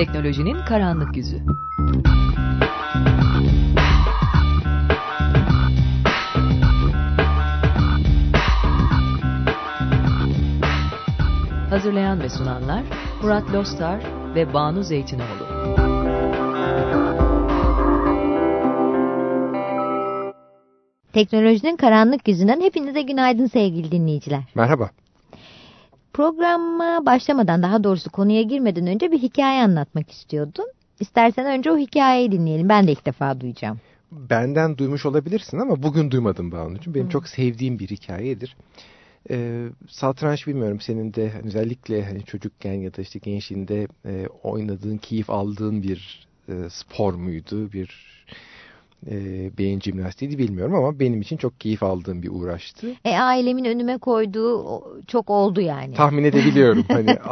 Teknolojinin karanlık yüzü. Hazırlayan ve sunanlar Murat Lostar ve Banu Zeytinoğlu. Teknolojinin karanlık yüzünden hepinize günaydın sevgili dinleyiciler. Merhaba. Programa başlamadan daha doğrusu konuya girmeden önce bir hikaye anlatmak istiyordum. İstersen önce o hikayeyi dinleyelim. Ben de ilk defa duyacağım. Benden duymuş olabilirsin ama bugün duymadım Banu'cum. Benim Hı. çok sevdiğim bir hikayedir. Ee, satranç bilmiyorum senin de özellikle hani çocukken ya da işte gençliğinde e, oynadığın, keyif aldığın bir e, spor muydu? Bir e, beyin jimnastiğiydi bilmiyorum ama benim için çok keyif aldığım bir uğraştı. E ailemin önüme koyduğu çok oldu yani. Tahmin edebiliyorum hani aile